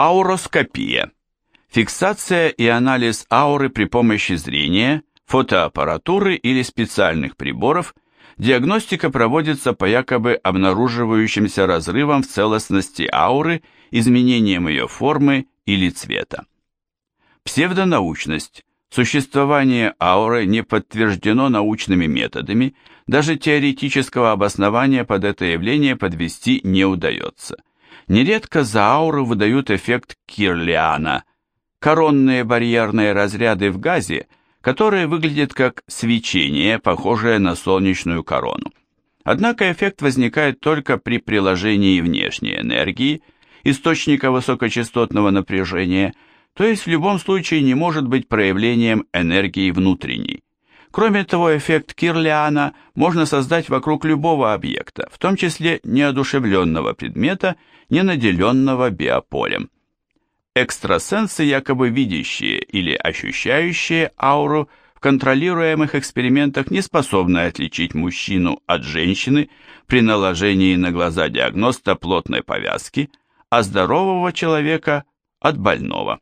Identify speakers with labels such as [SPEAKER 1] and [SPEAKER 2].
[SPEAKER 1] Ауроскопия. Фиксация и анализ ауры при помощи зрения, фотоаппаратуры или специальных приборов. Диагностика проводится по якобы обнаруживающимся разрывам в целостности ауры, изменением ее формы или цвета. Псевдонаучность. Существование ауры не подтверждено научными методами, даже теоретического обоснования под это явление подвести не удается. Нередко за ауру выдают эффект Кирлиана, коронные барьерные разряды в газе, которые выглядят как свечение, похожее на солнечную корону. Однако эффект возникает только при приложении внешней энергии, источника высокочастотного напряжения, то есть в любом случае не может быть проявлением энергии внутренней. Кроме того, эффект Кирлиана можно создать вокруг любого объекта, в том числе неодушевленного предмета, не наделенного биополем. Экстрасенсы, якобы видящие или ощущающие ауру, в контролируемых экспериментах не способны отличить мужчину от женщины при наложении на глаза диагноста плотной повязки, а здорового человека от больного.